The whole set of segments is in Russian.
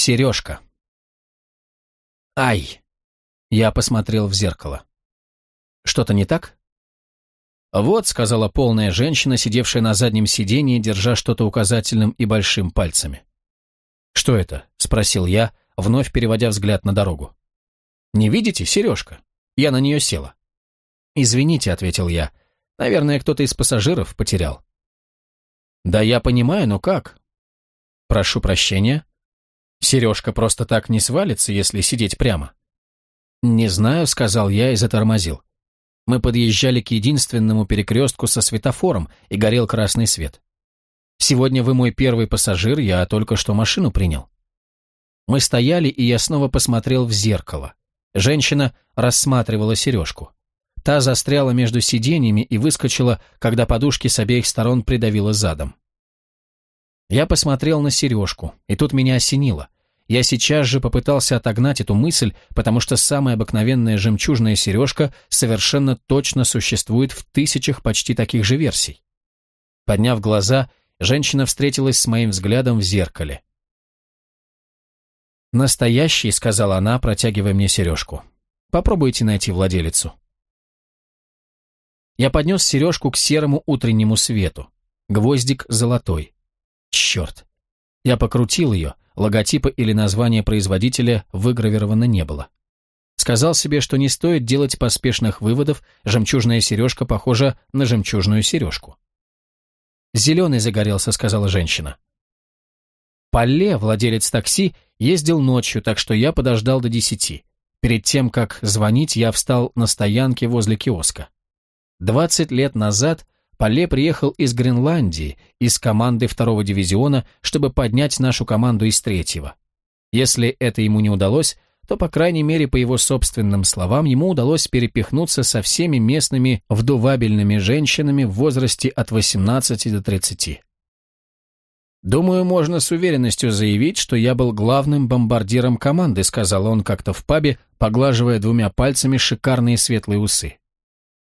Сережка. Ай! Я посмотрел в зеркало. Что-то не так? Вот, сказала полная женщина, сидевшая на заднем сиденье, держа что-то указательным и большим пальцами. Что это? Спросил я, вновь переводя взгляд на дорогу. Не видите, сережка? Я на нее села. Извините, ответил я. Наверное, кто-то из пассажиров потерял. Да я понимаю, но как? Прошу прощения. Сережка просто так не свалится, если сидеть прямо. Не знаю, сказал я и затормозил. Мы подъезжали к единственному перекрестку со светофором, и горел красный свет. Сегодня вы мой первый пассажир, я только что машину принял. Мы стояли, и я снова посмотрел в зеркало. Женщина рассматривала сережку. Та застряла между сиденьями и выскочила, когда подушки с обеих сторон придавило задом. Я посмотрел на сережку, и тут меня осенило. Я сейчас же попытался отогнать эту мысль, потому что самая обыкновенная жемчужная сережка совершенно точно существует в тысячах почти таких же версий. Подняв глаза, женщина встретилась с моим взглядом в зеркале. «Настоящий», — сказала она, протягивая мне сережку. «Попробуйте найти владелицу». Я поднес сережку к серому утреннему свету. Гвоздик золотой. Черт. Я покрутил ее, логотипа или названия производителя выгравировано не было. Сказал себе, что не стоит делать поспешных выводов, жемчужная сережка похожа на жемчужную сережку. «Зеленый загорелся», — сказала женщина. Палле, владелец такси, ездил ночью, так что я подождал до десяти. Перед тем, как звонить, я встал на стоянке возле киоска. Двадцать лет назад Пале приехал из Гренландии, из команды второго дивизиона, чтобы поднять нашу команду из третьего. Если это ему не удалось, то, по крайней мере, по его собственным словам, ему удалось перепихнуться со всеми местными вдувабельными женщинами в возрасте от 18 до 30. «Думаю, можно с уверенностью заявить, что я был главным бомбардиром команды», сказал он как-то в пабе, поглаживая двумя пальцами шикарные светлые усы.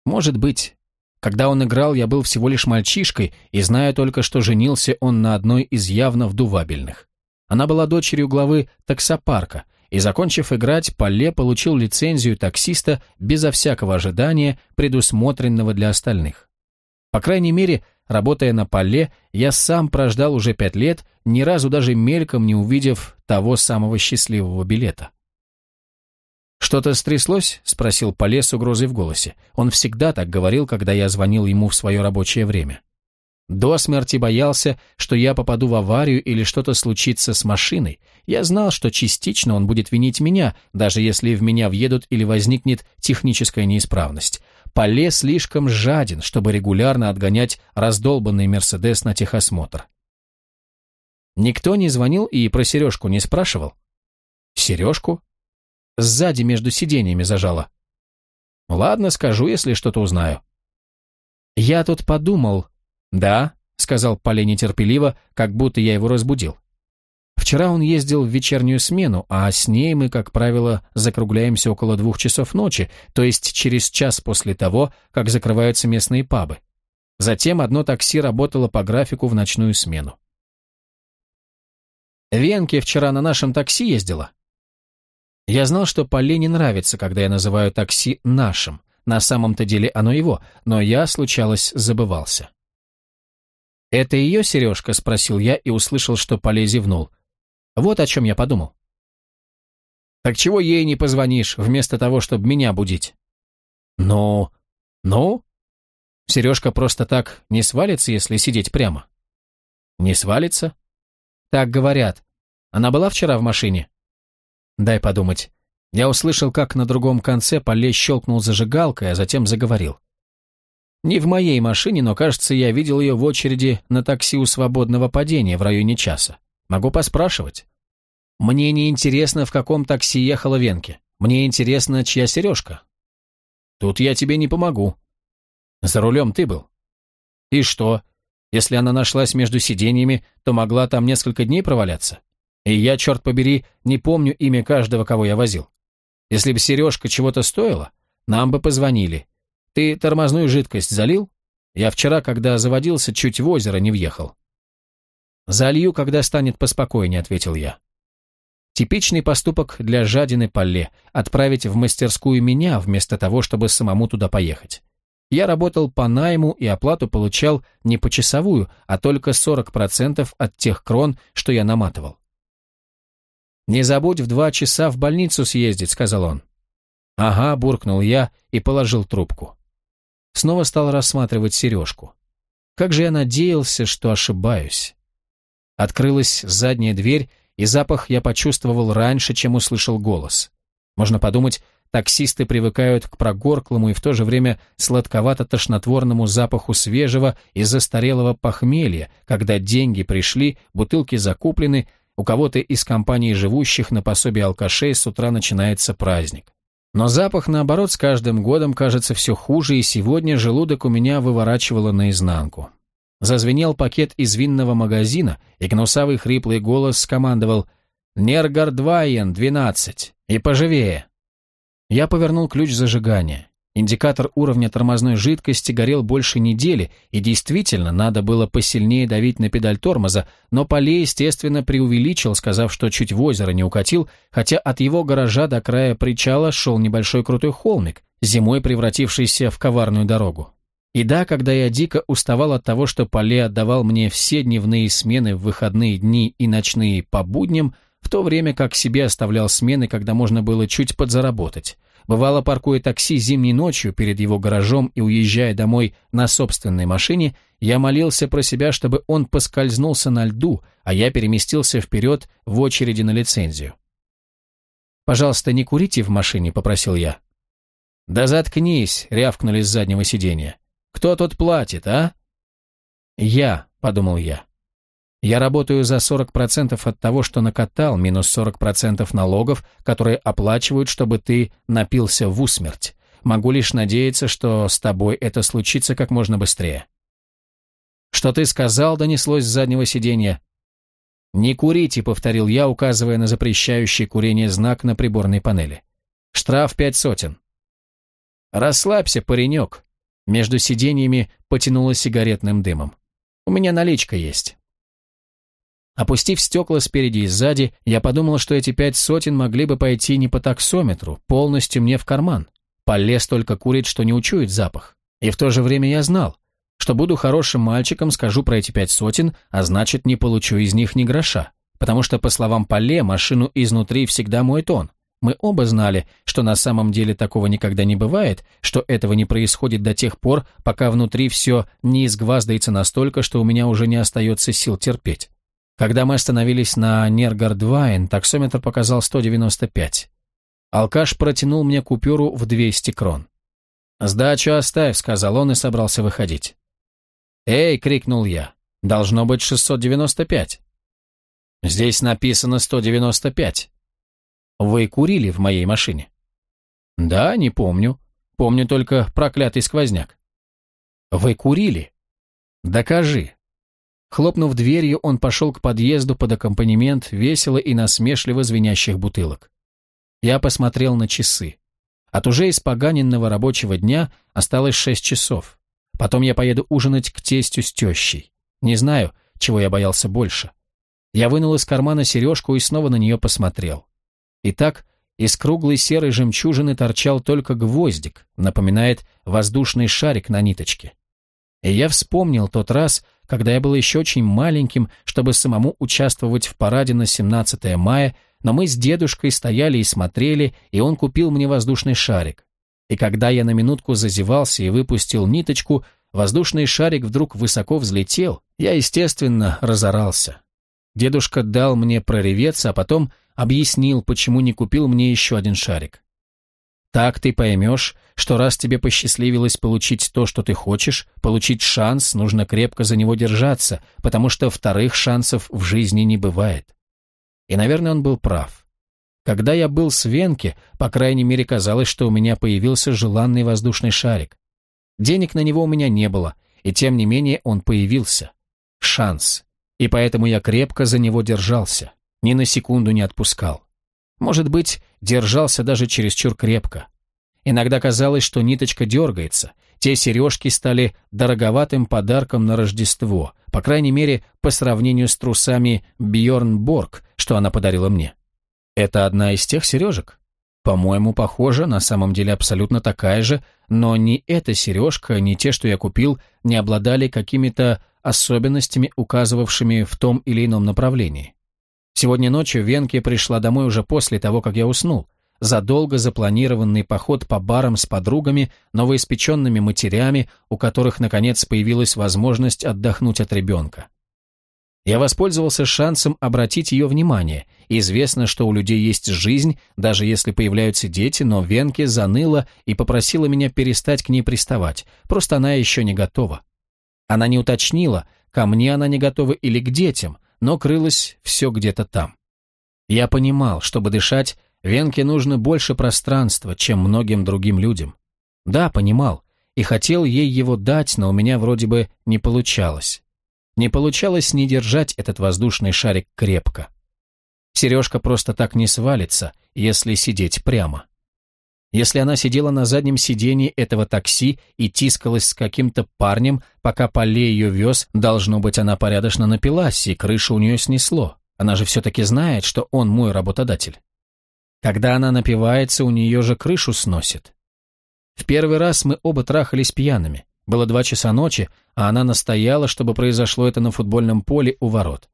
Может быть. Когда он играл, я был всего лишь мальчишкой, и знаю только, что женился он на одной из явно вдувабельных. Она была дочерью главы таксопарка, и, закончив играть, Поле получил лицензию таксиста безо всякого ожидания, предусмотренного для остальных. По крайней мере, работая на Поле, я сам прождал уже пять лет, ни разу даже мельком не увидев того самого счастливого билета. «Что-то стряслось?» — спросил Поле с угрозой в голосе. Он всегда так говорил, когда я звонил ему в свое рабочее время. До смерти боялся, что я попаду в аварию или что-то случится с машиной. Я знал, что частично он будет винить меня, даже если в меня въедут или возникнет техническая неисправность. Поле слишком жаден, чтобы регулярно отгонять раздолбанный «Мерседес» на техосмотр. Никто не звонил и про сережку не спрашивал. «Сережку?» Сзади между сиденьями зажала. Ладно, скажу, если что-то узнаю. Я тут подумал. Да, сказал Поле нетерпеливо, как будто я его разбудил. Вчера он ездил в вечернюю смену, а с ней мы, как правило, закругляемся около двух часов ночи, то есть через час после того, как закрываются местные пабы. Затем одно такси работало по графику в ночную смену. Венке вчера на нашем такси ездила. Я знал, что Поле не нравится, когда я называю такси нашим. На самом-то деле оно его, но я, случалось, забывался. «Это ее сережка?» — спросил я и услышал, что Поле зевнул. Вот о чем я подумал. «Так чего ей не позвонишь, вместо того, чтобы меня будить?» «Ну... ну?» Сережка просто так не свалится, если сидеть прямо. «Не свалится?» «Так говорят. Она была вчера в машине?» Дай подумать. Я услышал, как на другом конце Поле щелкнул зажигалкой, а затем заговорил. Не в моей машине, но, кажется, я видел ее в очереди на такси у свободного падения в районе часа. Могу поспрашивать. Мне не интересно, в каком такси ехала Венке. Мне интересно, чья сережка. Тут я тебе не помогу. За рулем ты был. И что? Если она нашлась между сиденьями, то могла там несколько дней проваляться? И я, черт побери, не помню имя каждого, кого я возил. Если бы сережка чего-то стоила, нам бы позвонили. Ты тормозную жидкость залил? Я вчера, когда заводился, чуть в озеро не въехал. «Залью, когда станет поспокойнее», — ответил я. Типичный поступок для жадины Палле – отправить в мастерскую меня, вместо того, чтобы самому туда поехать. Я работал по найму и оплату получал не почасовую, а только 40% от тех крон, что я наматывал. «Не забудь в два часа в больницу съездить», — сказал он. «Ага», — буркнул я и положил трубку. Снова стал рассматривать сережку. Как же я надеялся, что ошибаюсь. Открылась задняя дверь, и запах я почувствовал раньше, чем услышал голос. Можно подумать, таксисты привыкают к прогорклому и в то же время сладковато-тошнотворному запаху свежего и застарелого похмелья, когда деньги пришли, бутылки закуплены, у кого-то из компаний живущих на пособие алкашей с утра начинается праздник. Но запах, наоборот, с каждым годом кажется все хуже, и сегодня желудок у меня выворачивало наизнанку. Зазвенел пакет из винного магазина, и гнусавый хриплый голос скомандовал «Нергардвайен, 12, и поживее». Я повернул ключ зажигания. Индикатор уровня тормозной жидкости горел больше недели, и действительно надо было посильнее давить на педаль тормоза, но Поле, естественно, преувеличил, сказав, что чуть в озеро не укатил, хотя от его гаража до края причала шел небольшой крутой холмик, зимой превратившийся в коварную дорогу. И да, когда я дико уставал от того, что Поле отдавал мне все дневные смены в выходные дни и ночные по будням, в то время как себе оставлял смены, когда можно было чуть подзаработать. Бывало, паркуя такси зимней ночью перед его гаражом и уезжая домой на собственной машине, я молился про себя, чтобы он поскользнулся на льду, а я переместился вперед в очереди на лицензию. «Пожалуйста, не курите в машине», — попросил я. «Да заткнись», — рявкнули с заднего сиденья. Кто тут платит, а?» «Я», — подумал я. «Я работаю за 40% от того, что накатал, минус 40% налогов, которые оплачивают, чтобы ты напился в усмерть. Могу лишь надеяться, что с тобой это случится как можно быстрее». «Что ты сказал?» — донеслось с заднего сиденья. «Не курите», — повторил я, указывая на запрещающий курение знак на приборной панели. «Штраф пять сотен». «Расслабься, паренек», между сиденьями потянуло сигаретным дымом. «У меня наличка есть». Опустив стекла спереди и сзади, я подумал, что эти пять сотен могли бы пойти не по таксометру, полностью мне в карман. Полез только курит, что не учует запах. И в то же время я знал, что буду хорошим мальчиком, скажу про эти пять сотен, а значит, не получу из них ни гроша. Потому что, по словам Поле, машину изнутри всегда моет он. Мы оба знали, что на самом деле такого никогда не бывает, что этого не происходит до тех пор, пока внутри все не изгваздается настолько, что у меня уже не остается сил терпеть. Когда мы остановились на Нергардвайн, таксометр показал 195. Алкаш протянул мне купюру в 200 крон. «Сдачу оставь», — сказал он и собрался выходить. «Эй!» — крикнул я. «Должно быть 695». «Здесь написано 195». Вы курили в моей машине? Да, не помню. Помню только проклятый сквозняк. Вы курили? Докажи. Хлопнув дверью, он пошел к подъезду под аккомпанемент весело и насмешливо звенящих бутылок. Я посмотрел на часы. От уже испоганенного рабочего дня осталось шесть часов. Потом я поеду ужинать к тестю с тещей. Не знаю, чего я боялся больше. Я вынул из кармана сережку и снова на нее посмотрел. Итак, из круглой серой жемчужины торчал только гвоздик, напоминает воздушный шарик на ниточке. И я вспомнил тот раз, когда я был еще очень маленьким, чтобы самому участвовать в параде на 17 мая, но мы с дедушкой стояли и смотрели, и он купил мне воздушный шарик. И когда я на минутку зазевался и выпустил ниточку, воздушный шарик вдруг высоко взлетел, я, естественно, разорался. Дедушка дал мне прореветься, а потом объяснил, почему не купил мне еще один шарик. Так ты поймешь, что раз тебе посчастливилось получить то, что ты хочешь, получить шанс, нужно крепко за него держаться, потому что вторых шансов в жизни не бывает. И, наверное, он был прав. Когда я был с Венке, по крайней мере, казалось, что у меня появился желанный воздушный шарик. Денег на него у меня не было, и тем не менее он появился. Шанс и поэтому я крепко за него держался, ни на секунду не отпускал. Может быть, держался даже чересчур крепко. Иногда казалось, что ниточка дергается, те сережки стали дороговатым подарком на Рождество, по крайней мере, по сравнению с трусами Бьорн Борг, что она подарила мне. Это одна из тех сережек? По-моему, похожа, на самом деле абсолютно такая же, но ни эта сережка, ни те, что я купил, не обладали какими-то особенностями, указывавшими в том или ином направлении. Сегодня ночью Венке пришла домой уже после того, как я уснул. Задолго запланированный поход по барам с подругами, новоиспеченными матерями, у которых, наконец, появилась возможность отдохнуть от ребенка. Я воспользовался шансом обратить ее внимание. Известно, что у людей есть жизнь, даже если появляются дети, но Венке заныла и попросила меня перестать к ней приставать, просто она еще не готова. Она не уточнила, ко мне она не готова или к детям, но крылось все где-то там. Я понимал, чтобы дышать, Венке нужно больше пространства, чем многим другим людям. Да, понимал, и хотел ей его дать, но у меня вроде бы не получалось. Не получалось не держать этот воздушный шарик крепко. Сережка просто так не свалится, если сидеть прямо. Если она сидела на заднем сидении этого такси и тискалась с каким-то парнем, пока Поле ее вез, должно быть, она порядочно напилась, и крышу у нее снесло. Она же все-таки знает, что он мой работодатель. Когда она напивается, у нее же крышу сносит. В первый раз мы оба трахались пьяными. Было два часа ночи, а она настояла, чтобы произошло это на футбольном поле у ворот.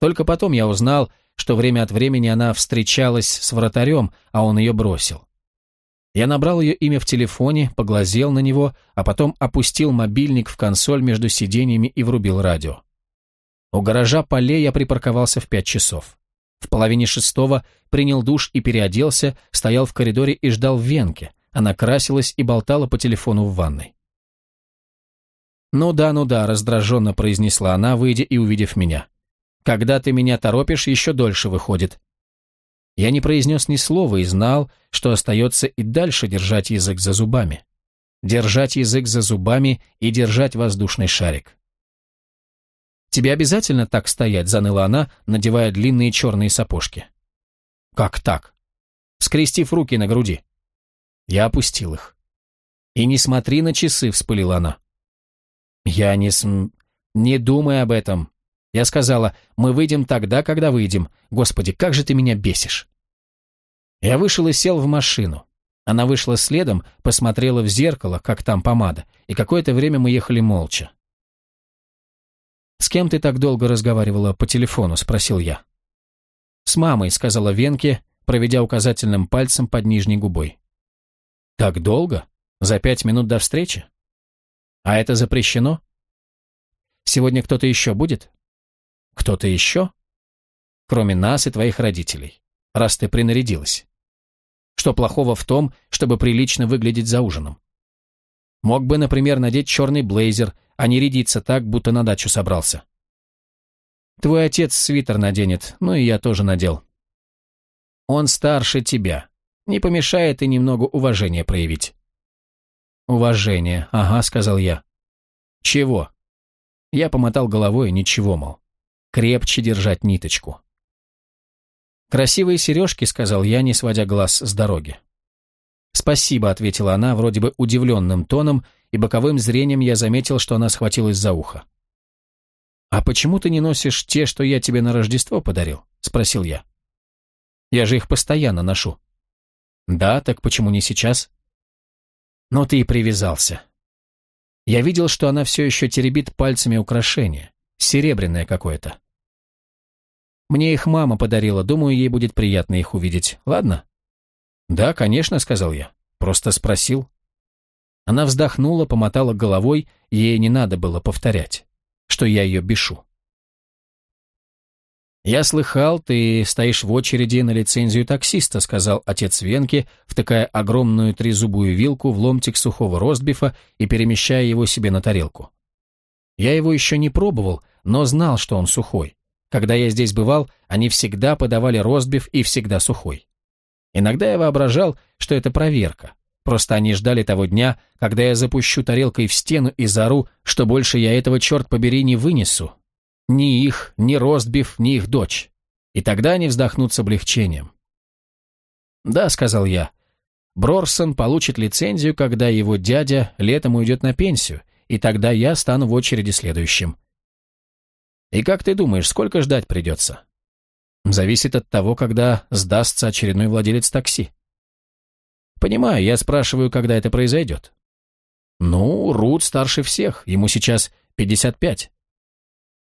Только потом я узнал, что время от времени она встречалась с вратарем, а он ее бросил. Я набрал ее имя в телефоне, поглазел на него, а потом опустил мобильник в консоль между сиденьями и врубил радио. У гаража поле я припарковался в пять часов. В половине шестого принял душ и переоделся, стоял в коридоре и ждал Венке. Она красилась и болтала по телефону в ванной. «Ну да, ну да», — раздраженно произнесла она, выйдя и увидев меня. «Когда ты меня торопишь, еще дольше выходит». Я не произнес ни слова и знал, что остается и дальше держать язык за зубами. Держать язык за зубами и держать воздушный шарик. «Тебе обязательно так стоять?» — заныла она, надевая длинные черные сапожки. «Как так?» Скрестив руки на груди. Я опустил их. «И не смотри на часы», — вспылила она. «Я не см... Не думай об этом. Я сказала, мы выйдем тогда, когда выйдем. Господи, как же ты меня бесишь!» Я вышел и сел в машину. Она вышла следом, посмотрела в зеркало, как там помада, и какое-то время мы ехали молча. «С кем ты так долго разговаривала по телефону?» – спросил я. «С мамой», – сказала Венке, проведя указательным пальцем под нижней губой. «Так долго? За пять минут до встречи?» А это запрещено? Сегодня кто-то еще будет? Кто-то еще? Кроме нас и твоих родителей, раз ты принарядилась. Что плохого в том, чтобы прилично выглядеть за ужином? Мог бы, например, надеть черный блейзер, а не рядиться так, будто на дачу собрался. Твой отец свитер наденет, ну и я тоже надел. Он старше тебя. Не помешает и немного уважения проявить. «Уважение, ага», — сказал я. «Чего?» Я помотал головой, ничего, мол. Крепче держать ниточку. «Красивые сережки», — сказал я, не сводя глаз с дороги. «Спасибо», — ответила она, вроде бы удивленным тоном, и боковым зрением я заметил, что она схватилась за ухо. «А почему ты не носишь те, что я тебе на Рождество подарил?» — спросил я. «Я же их постоянно ношу». «Да, так почему не сейчас?» Но ты и привязался. Я видел, что она все еще теребит пальцами украшение. Серебряное какое-то. Мне их мама подарила, думаю, ей будет приятно их увидеть. Ладно? Да, конечно, сказал я. Просто спросил. Она вздохнула, помотала головой, ей не надо было повторять, что я ее бешу. «Я слыхал, ты стоишь в очереди на лицензию таксиста», сказал отец Венки, втыкая огромную трезубую вилку в ломтик сухого ростбифа и перемещая его себе на тарелку. Я его еще не пробовал, но знал, что он сухой. Когда я здесь бывал, они всегда подавали ростбиф и всегда сухой. Иногда я воображал, что это проверка. Просто они ждали того дня, когда я запущу тарелкой в стену и зару, что больше я этого, черт побери, не вынесу, ни их, ни Ростбиф, ни их дочь. И тогда они вздохнут с облегчением. «Да», — сказал я, — «Брорсон получит лицензию, когда его дядя летом уйдет на пенсию, и тогда я стану в очереди следующим». «И как ты думаешь, сколько ждать придется?» Зависит от того, когда сдастся очередной владелец такси. Понимаю, я спрашиваю, когда это произойдет. Ну, Рут старше всех, ему сейчас 55.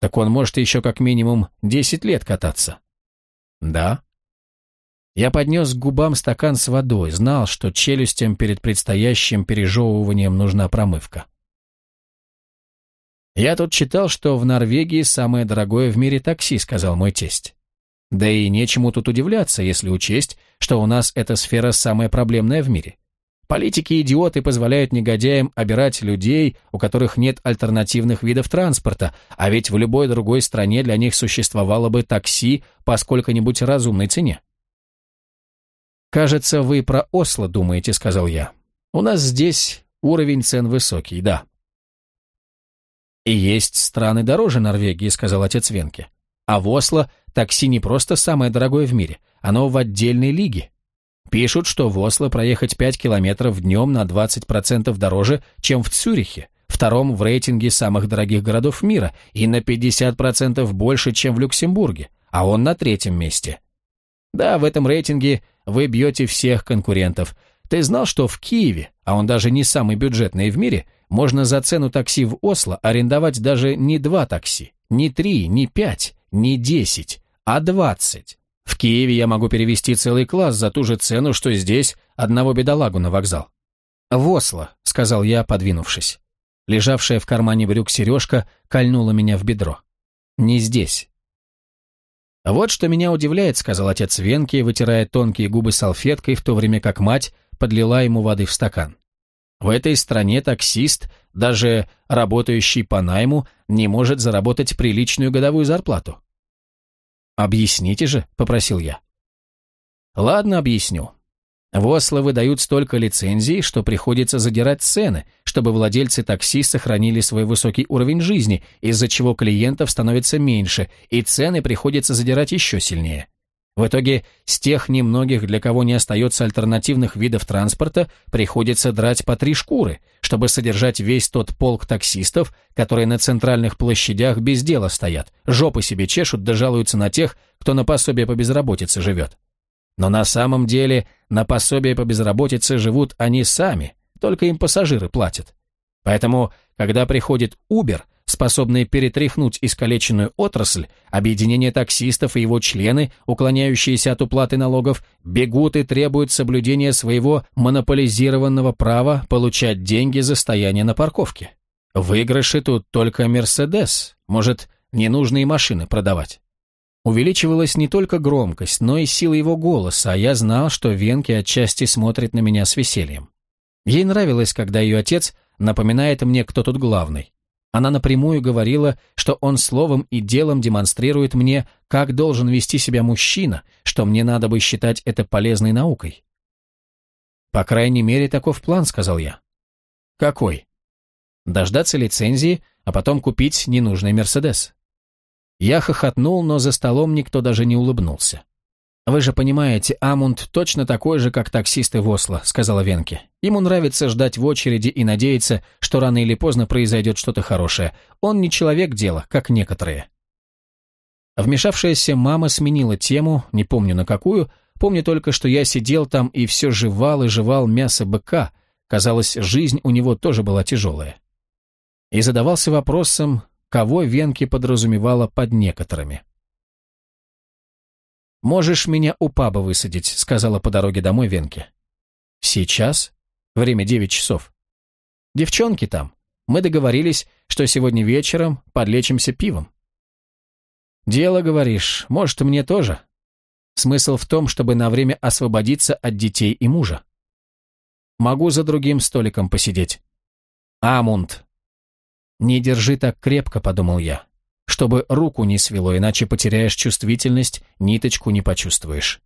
Так он может еще как минимум 10 лет кататься. Да. Я поднес к губам стакан с водой, знал, что челюстям перед предстоящим пережевыванием нужна промывка. «Я тут читал, что в Норвегии самое дорогое в мире такси», — сказал мой тесть. Да и нечему тут удивляться, если учесть, что у нас эта сфера самая проблемная в мире. Политики-идиоты позволяют негодяям обирать людей, у которых нет альтернативных видов транспорта, а ведь в любой другой стране для них существовало бы такси по сколько-нибудь разумной цене. «Кажется, вы про Осло думаете», — сказал я. «У нас здесь уровень цен высокий, да». «И есть страны дороже Норвегии», — сказал отец Венке. «А в Осло такси не просто самое дорогое в мире, оно в отдельной лиге. Пишут, что в Осло проехать 5 километров днем на 20% дороже, чем в Цюрихе, втором в рейтинге самых дорогих городов мира, и на 50% больше, чем в Люксембурге, а он на третьем месте. Да, в этом рейтинге вы бьете всех конкурентов. Ты знал, что в Киеве, а он даже не самый бюджетный в мире, можно за цену такси в Осло арендовать даже не два такси, не три, не пять, не десять, а двадцать. В Киеве я могу перевести целый класс за ту же цену, что здесь одного бедолагу на вокзал. «В Осло», — сказал я, подвинувшись. Лежавшая в кармане брюк сережка кольнула меня в бедро. «Не здесь». «Вот что меня удивляет», — сказал отец Венки, вытирая тонкие губы салфеткой, в то время как мать подлила ему воды в стакан. «В этой стране таксист, даже работающий по найму, не может заработать приличную годовую зарплату. «Объясните же», — попросил я. «Ладно, объясню. В Осло выдают столько лицензий, что приходится задирать цены, чтобы владельцы такси сохранили свой высокий уровень жизни, из-за чего клиентов становится меньше, и цены приходится задирать еще сильнее. В итоге, с тех немногих, для кого не остается альтернативных видов транспорта, приходится драть по три шкуры, чтобы содержать весь тот полк таксистов, которые на центральных площадях без дела стоят, жопы себе чешут да жалуются на тех, кто на пособие по безработице живет. Но на самом деле на пособие по безработице живут они сами, только им пассажиры платят. Поэтому, когда приходит Uber – способные перетряхнуть искалеченную отрасль, объединение таксистов и его члены, уклоняющиеся от уплаты налогов, бегут и требуют соблюдения своего монополизированного права получать деньги за стояние на парковке. Выигрыши тут только «Мерседес», может, ненужные машины продавать. Увеличивалась не только громкость, но и сила его голоса, а я знал, что Венки отчасти смотрит на меня с весельем. Ей нравилось, когда ее отец напоминает мне, кто тут главный. Она напрямую говорила, что он словом и делом демонстрирует мне, как должен вести себя мужчина, что мне надо бы считать это полезной наукой. «По крайней мере, таков план», — сказал я. «Какой?» «Дождаться лицензии, а потом купить ненужный Мерседес». Я хохотнул, но за столом никто даже не улыбнулся. «Вы же понимаете, Амунд точно такой же, как таксисты в Осло», — сказала Венке. «Ему нравится ждать в очереди и надеяться, что рано или поздно произойдет что-то хорошее. Он не человек дела, как некоторые». Вмешавшаяся мама сменила тему, не помню на какую, помню только, что я сидел там и все жевал и жевал мясо быка, казалось, жизнь у него тоже была тяжелая. И задавался вопросом, кого Венке подразумевала под некоторыми. «Можешь меня у паба высадить», — сказала по дороге домой Венке. «Сейчас? Время девять часов. Девчонки там. Мы договорились, что сегодня вечером подлечимся пивом». «Дело, говоришь, может, мне тоже?» Смысл в том, чтобы на время освободиться от детей и мужа. Могу за другим столиком посидеть. Амунд. Не держи так крепко, подумал я чтобы руку не свело, иначе потеряешь чувствительность, ниточку не почувствуешь.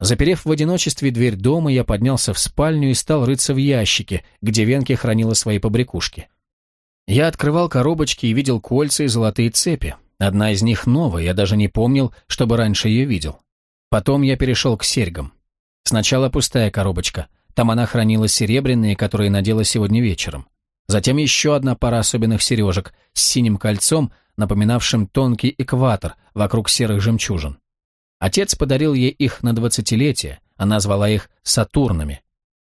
Заперев в одиночестве дверь дома, я поднялся в спальню и стал рыться в ящике, где Венке хранила свои побрякушки. Я открывал коробочки и видел кольца и золотые цепи. Одна из них новая, я даже не помнил, чтобы раньше ее видел. Потом я перешел к серьгам. Сначала пустая коробочка. Там она хранила серебряные, которые надела сегодня вечером. Затем еще одна пара особенных сережек с синим кольцом, напоминавшим тонкий экватор вокруг серых жемчужин. Отец подарил ей их на двадцатилетие, она звала их «Сатурнами».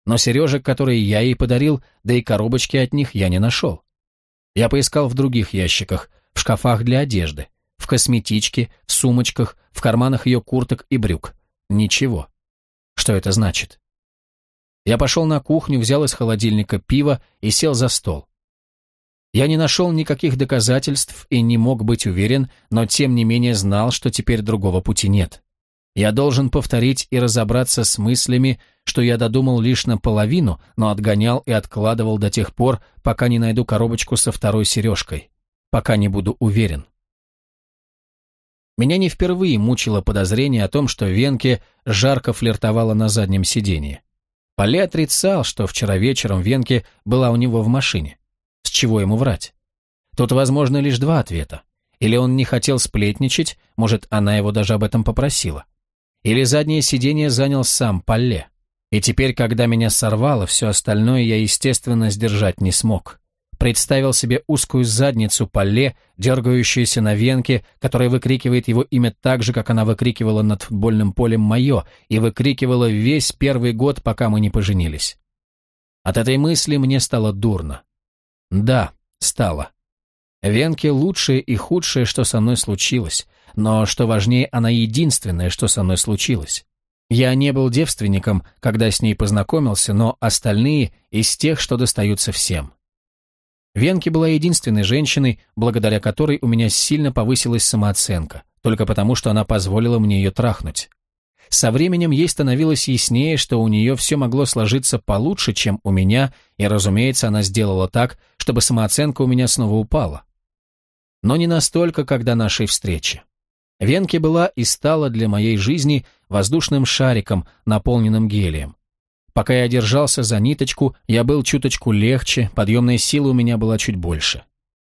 Но сережек, которые я ей подарил, да и коробочки от них я не нашел. Я поискал в других ящиках, в шкафах для одежды, в косметичке, в сумочках, в карманах ее курток и брюк. Ничего. Что это значит? Я пошел на кухню, взял из холодильника пиво и сел за стол. Я не нашел никаких доказательств и не мог быть уверен, но тем не менее знал, что теперь другого пути нет. Я должен повторить и разобраться с мыслями, что я додумал лишь наполовину, но отгонял и откладывал до тех пор, пока не найду коробочку со второй сережкой, пока не буду уверен. Меня не впервые мучило подозрение о том, что Венке жарко флиртовала на заднем сиденье. Поле отрицал, что вчера вечером Венке была у него в машине. С чего ему врать? Тут возможно лишь два ответа. Или он не хотел сплетничать, может, она его даже об этом попросила. Или заднее сиденье занял сам Поле. И теперь, когда меня сорвало, все остальное я, естественно, сдержать не смог. Представил себе узкую задницу Поле, дергающуюся на венке, которая выкрикивает его имя так же, как она выкрикивала над футбольным полем мое, и выкрикивала весь первый год, пока мы не поженились. От этой мысли мне стало дурно. Да, стало. Венке лучшее и худшее, что со мной случилось, но, что важнее, она единственное, что со мной случилось. Я не был девственником, когда с ней познакомился, но остальные из тех, что достаются всем. Венке была единственной женщиной, благодаря которой у меня сильно повысилась самооценка, только потому, что она позволила мне ее трахнуть. Со временем ей становилось яснее, что у нее все могло сложиться получше, чем у меня, и, разумеется, она сделала так, чтобы самооценка у меня снова упала. Но не настолько, как до нашей встречи. Венке была и стала для моей жизни воздушным шариком, наполненным гелием. Пока я держался за ниточку, я был чуточку легче, подъемная сила у меня была чуть больше.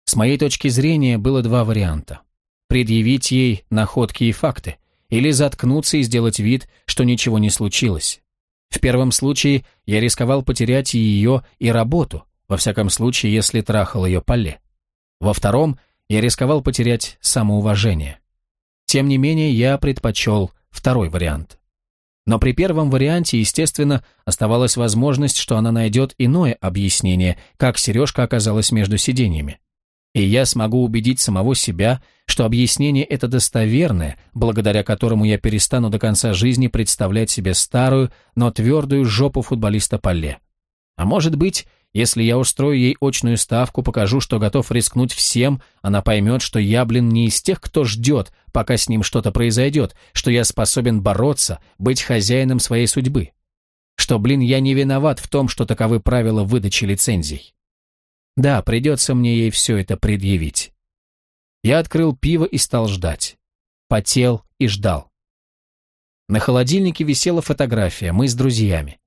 С моей точки зрения было два варианта. Предъявить ей находки и факты, или заткнуться и сделать вид, что ничего не случилось. В первом случае я рисковал потерять и ее, и работу, во всяком случае, если трахал ее Поле. Во втором я рисковал потерять самоуважение. Тем не менее, я предпочел второй вариант. Но при первом варианте, естественно, оставалась возможность, что она найдет иное объяснение, как сережка оказалась между сиденьями. И я смогу убедить самого себя, что объяснение это достоверное, благодаря которому я перестану до конца жизни представлять себе старую, но твердую жопу футболиста Поле. А может быть, если я устрою ей очную ставку, покажу, что готов рискнуть всем, она поймет, что я, блин, не из тех, кто ждет, пока с ним что-то произойдет, что я способен бороться, быть хозяином своей судьбы. Что, блин, я не виноват в том, что таковы правила выдачи лицензий. Да, придется мне ей все это предъявить. Я открыл пиво и стал ждать. Потел и ждал. На холодильнике висела фотография, мы с друзьями.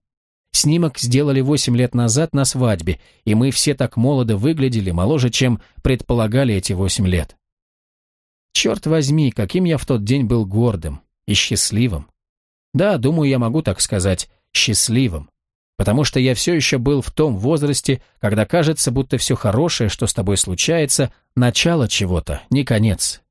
Снимок сделали восемь лет назад на свадьбе, и мы все так молодо выглядели, моложе, чем предполагали эти восемь лет. Черт возьми, каким я в тот день был гордым и счастливым. Да, думаю, я могу так сказать, счастливым потому что я все еще был в том возрасте, когда кажется, будто все хорошее, что с тобой случается, начало чего-то, не конец.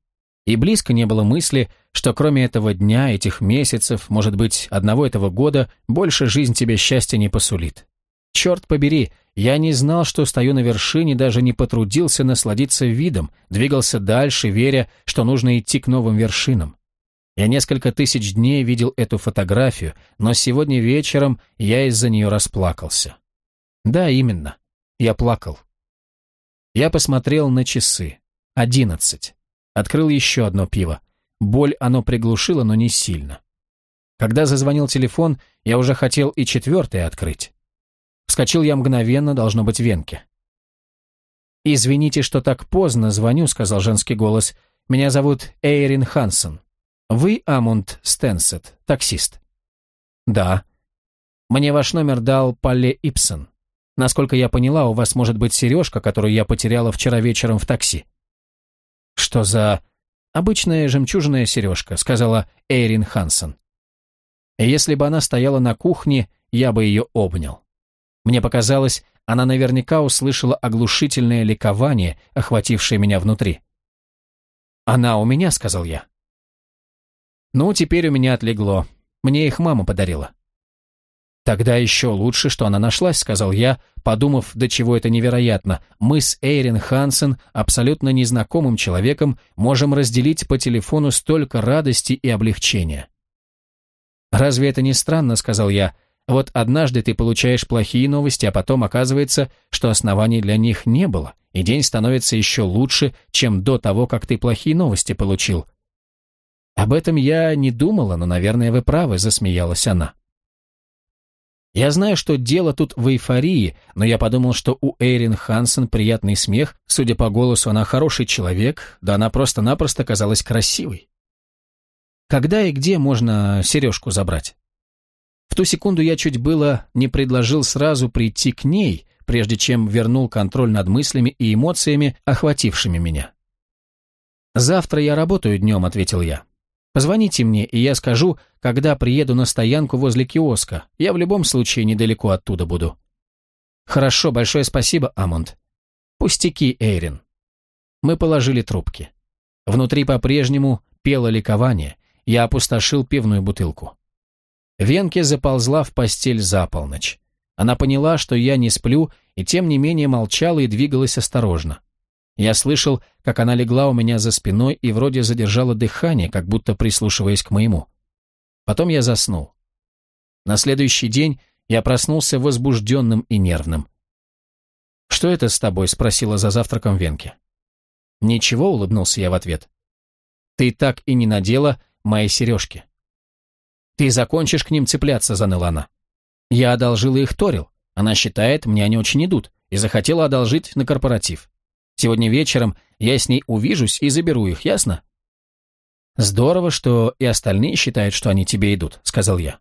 И близко не было мысли, что кроме этого дня, этих месяцев, может быть, одного этого года, больше жизнь тебе счастья не посулит. Черт побери, я не знал, что стою на вершине, даже не потрудился насладиться видом, двигался дальше, веря, что нужно идти к новым вершинам. Я несколько тысяч дней видел эту фотографию, но сегодня вечером я из-за нее расплакался. Да, именно. Я плакал. Я посмотрел на часы. Одиннадцать. Открыл еще одно пиво. Боль оно приглушило, но не сильно. Когда зазвонил телефон, я уже хотел и четвертое открыть. Вскочил я мгновенно, должно быть, венке. «Извините, что так поздно звоню», — сказал женский голос. «Меня зовут Эйрин Хансен». Вы Амунд Стенсет, таксист? Да. Мне ваш номер дал Палле Ипсон. Насколько я поняла, у вас может быть сережка, которую я потеряла вчера вечером в такси. Что за... Обычная жемчужная сережка, сказала Эйрин Хансен. Если бы она стояла на кухне, я бы ее обнял. Мне показалось, она наверняка услышала оглушительное ликование, охватившее меня внутри. «Она у меня», — сказал я. Ну, теперь у меня отлегло. Мне их мама подарила. «Тогда еще лучше, что она нашлась», — сказал я, подумав, до чего это невероятно. Мы с Эйрин Хансен, абсолютно незнакомым человеком, можем разделить по телефону столько радости и облегчения. «Разве это не странно?» — сказал я. «Вот однажды ты получаешь плохие новости, а потом оказывается, что оснований для них не было, и день становится еще лучше, чем до того, как ты плохие новости получил». «Об этом я не думала, но, наверное, вы правы», — засмеялась она. Я знаю, что дело тут в эйфории, но я подумал, что у Эйрин Хансен приятный смех, судя по голосу, она хороший человек, да она просто-напросто казалась красивой. Когда и где можно сережку забрать? В ту секунду я чуть было не предложил сразу прийти к ней, прежде чем вернул контроль над мыслями и эмоциями, охватившими меня. «Завтра я работаю днем», — ответил я. Позвоните мне, и я скажу, когда приеду на стоянку возле киоска. Я в любом случае недалеко оттуда буду. Хорошо, большое спасибо, Амонд. Пустяки, Эйрин. Мы положили трубки. Внутри по-прежнему пело ликование. Я опустошил пивную бутылку. Венке заползла в постель за полночь. Она поняла, что я не сплю, и тем не менее молчала и двигалась осторожно. Я слышал, как она легла у меня за спиной и вроде задержала дыхание, как будто прислушиваясь к моему. Потом я заснул. На следующий день я проснулся возбужденным и нервным. «Что это с тобой?» — спросила за завтраком Венке. «Ничего», — улыбнулся я в ответ. «Ты так и не надела мои сережки». «Ты закончишь к ним цепляться», — заныла она. «Я одолжила их Торил. Она считает, мне они очень идут, и захотела одолжить на корпоратив. Сегодня вечером я с ней увижусь и заберу их, ясно?» «Здорово, что и остальные считают, что они тебе идут», — сказал я.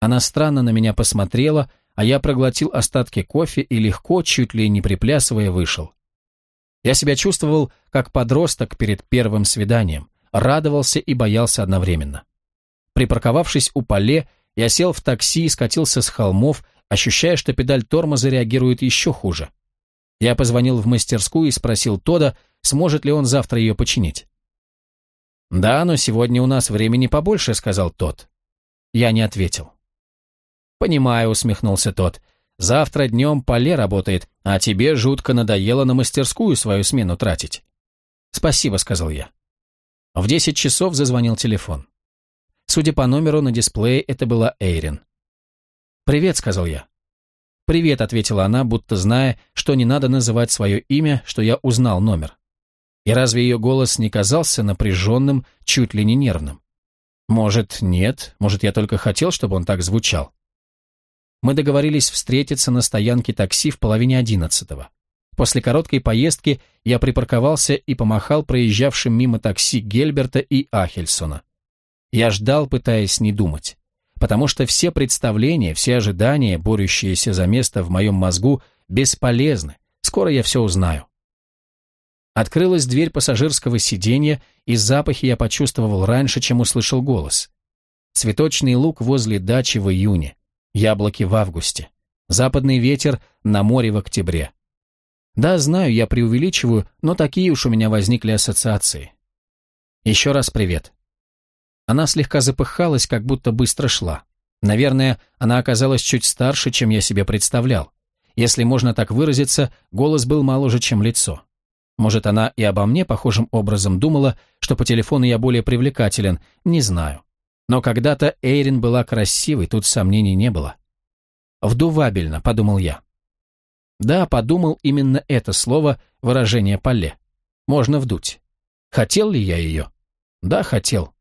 Она странно на меня посмотрела, а я проглотил остатки кофе и легко, чуть ли не приплясывая, вышел. Я себя чувствовал как подросток перед первым свиданием, радовался и боялся одновременно. Припарковавшись у поле, я сел в такси и скатился с холмов, ощущая, что педаль тормоза реагирует еще хуже. Я позвонил в мастерскую и спросил Тода, сможет ли он завтра ее починить. «Да, но сегодня у нас времени побольше», — сказал тот. Я не ответил. «Понимаю», — усмехнулся тот. «Завтра днем Поле работает, а тебе жутко надоело на мастерскую свою смену тратить». «Спасибо», — сказал я. В десять часов зазвонил телефон. Судя по номеру на дисплее, это была Эйрин. «Привет», — сказал я. «Привет», — ответила она, будто зная, что не надо называть свое имя, что я узнал номер. И разве ее голос не казался напряженным, чуть ли не нервным? Может, нет, может, я только хотел, чтобы он так звучал. Мы договорились встретиться на стоянке такси в половине одиннадцатого. После короткой поездки я припарковался и помахал проезжавшим мимо такси Гельберта и Ахельсона. Я ждал, пытаясь не думать потому что все представления, все ожидания, борющиеся за место в моем мозгу, бесполезны. Скоро я все узнаю. Открылась дверь пассажирского сиденья, и запахи я почувствовал раньше, чем услышал голос. Цветочный лук возле дачи в июне, яблоки в августе, западный ветер на море в октябре. Да, знаю, я преувеличиваю, но такие уж у меня возникли ассоциации. Еще раз привет. Она слегка запыхалась, как будто быстро шла. Наверное, она оказалась чуть старше, чем я себе представлял. Если можно так выразиться, голос был моложе, чем лицо. Может, она и обо мне похожим образом думала, что по телефону я более привлекателен, не знаю. Но когда-то Эйрин была красивой, тут сомнений не было. «Вдувабельно», — подумал я. Да, подумал именно это слово, выражение Поле. Можно вдуть. Хотел ли я ее? Да, хотел.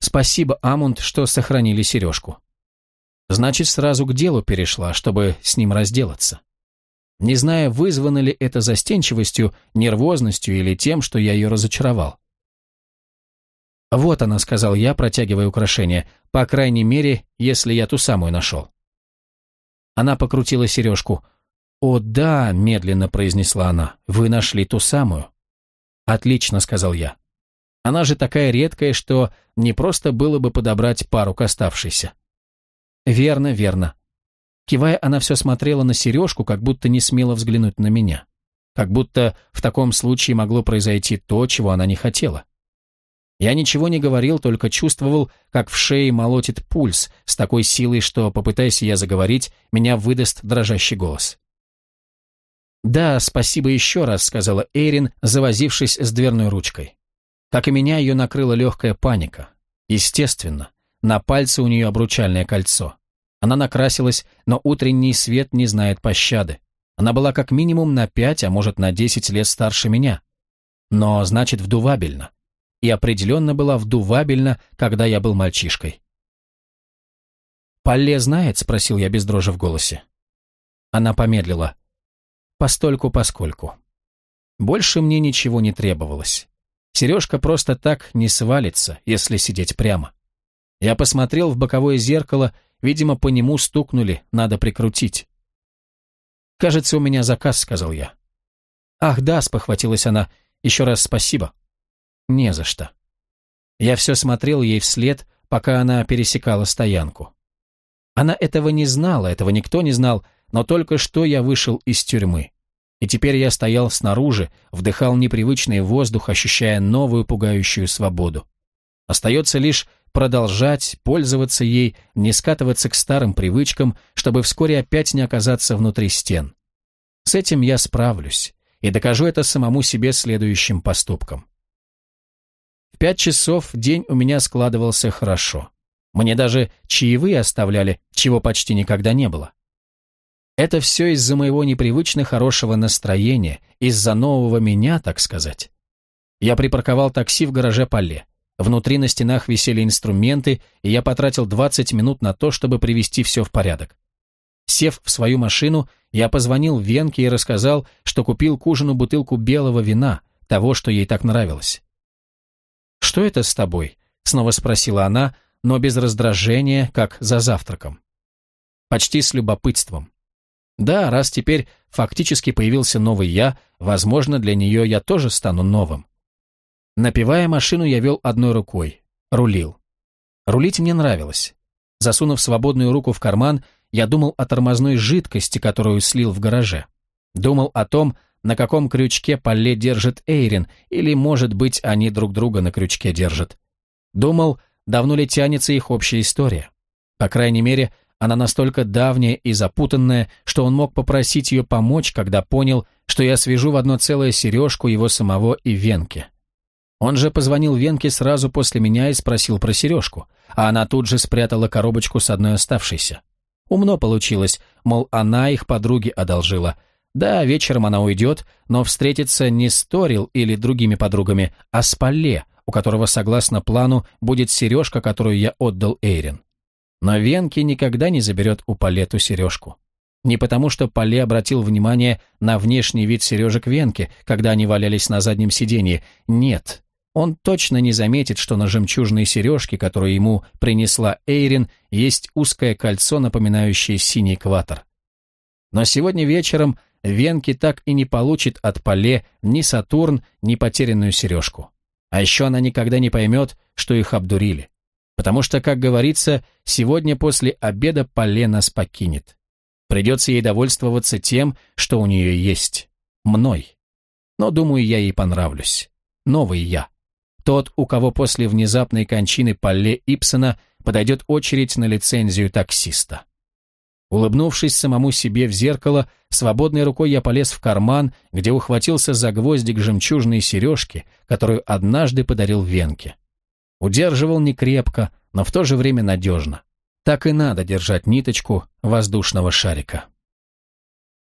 Спасибо, Амунд, что сохранили сережку. Значит, сразу к делу перешла, чтобы с ним разделаться. Не зная, вызвано ли это застенчивостью, нервозностью или тем, что я ее разочаровал. «Вот она», — сказал я, протягивая украшение, «по крайней мере, если я ту самую нашел». Она покрутила сережку. «О, да», — медленно произнесла она, — «вы нашли ту самую». «Отлично», — сказал я. Она же такая редкая, что не просто было бы подобрать пару к оставшейся. Верно, верно. Кивая, она все смотрела на сережку, как будто не смела взглянуть на меня. Как будто в таком случае могло произойти то, чего она не хотела. Я ничего не говорил, только чувствовал, как в шее молотит пульс с такой силой, что, попытаясь я заговорить, меня выдаст дрожащий голос. «Да, спасибо еще раз», — сказала Эйрин, завозившись с дверной ручкой. Как и меня, ее накрыла легкая паника. Естественно, на пальце у нее обручальное кольцо. Она накрасилась, но утренний свет не знает пощады. Она была как минимум на пять, а может на десять лет старше меня. Но, значит, вдувабельно и определенно была вдувабельна, когда я был мальчишкой. «Палле знает?» — спросил я без дрожи в голосе. Она помедлила. «Постольку-поскольку». Больше мне ничего не требовалось. Сережка просто так не свалится, если сидеть прямо. Я посмотрел в боковое зеркало, видимо, по нему стукнули, надо прикрутить. «Кажется, у меня заказ», — сказал я. «Ах, да», — спохватилась она, — «еще раз спасибо». Не за что. Я все смотрел ей вслед, пока она пересекала стоянку. Она этого не знала, этого никто не знал, но только что я вышел из тюрьмы. И теперь я стоял снаружи, вдыхал непривычный воздух, ощущая новую пугающую свободу. Остается лишь продолжать пользоваться ей, не скатываться к старым привычкам, чтобы вскоре опять не оказаться внутри стен. С этим я справлюсь и докажу это самому себе следующим поступком пять часов день у меня складывался хорошо. Мне даже чаевые оставляли, чего почти никогда не было. Это все из-за моего непривычно хорошего настроения, из-за нового меня, так сказать. Я припарковал такси в гараже Пале. Внутри на стенах висели инструменты, и я потратил 20 минут на то, чтобы привести все в порядок. Сев в свою машину, я позвонил Венке и рассказал, что купил к ужину бутылку белого вина, того, что ей так нравилось. «Что это с тобой?» — снова спросила она, но без раздражения, как за завтраком. Почти с любопытством. Да, раз теперь фактически появился новый я, возможно, для нее я тоже стану новым. Напивая машину, я вел одной рукой. Рулил. Рулить мне нравилось. Засунув свободную руку в карман, я думал о тормозной жидкости, которую слил в гараже. Думал о том, на каком крючке Поле держит Эйрин, или, может быть, они друг друга на крючке держат. Думал, давно ли тянется их общая история. По крайней мере, она настолько давняя и запутанная, что он мог попросить ее помочь, когда понял, что я свяжу в одно целое сережку его самого и Венке. Он же позвонил Венке сразу после меня и спросил про сережку, а она тут же спрятала коробочку с одной оставшейся. Умно получилось, мол, она их подруге одолжила, да, вечером она уйдет, но встретится не с Торил или другими подругами, а с Палле, у которого, согласно плану, будет сережка, которую я отдал Эйрин. Но Венки никогда не заберет у Палле ту сережку. Не потому, что Палле обратил внимание на внешний вид сережек Венки, когда они валялись на заднем сиденье. Нет, он точно не заметит, что на жемчужной сережке, которую ему принесла Эйрин, есть узкое кольцо, напоминающее синий экватор. Но сегодня вечером Венки так и не получит от Поле ни Сатурн, ни потерянную сережку. А еще она никогда не поймет, что их обдурили. Потому что, как говорится, сегодня после обеда Поле нас покинет. Придется ей довольствоваться тем, что у нее есть. Мной. Но, думаю, я ей понравлюсь. Новый я. Тот, у кого после внезапной кончины Поле Ипсона подойдет очередь на лицензию таксиста. Улыбнувшись самому себе в зеркало, свободной рукой я полез в карман, где ухватился за гвоздик жемчужной сережки, которую однажды подарил Венке. Удерживал не крепко, но в то же время надежно. Так и надо держать ниточку воздушного шарика.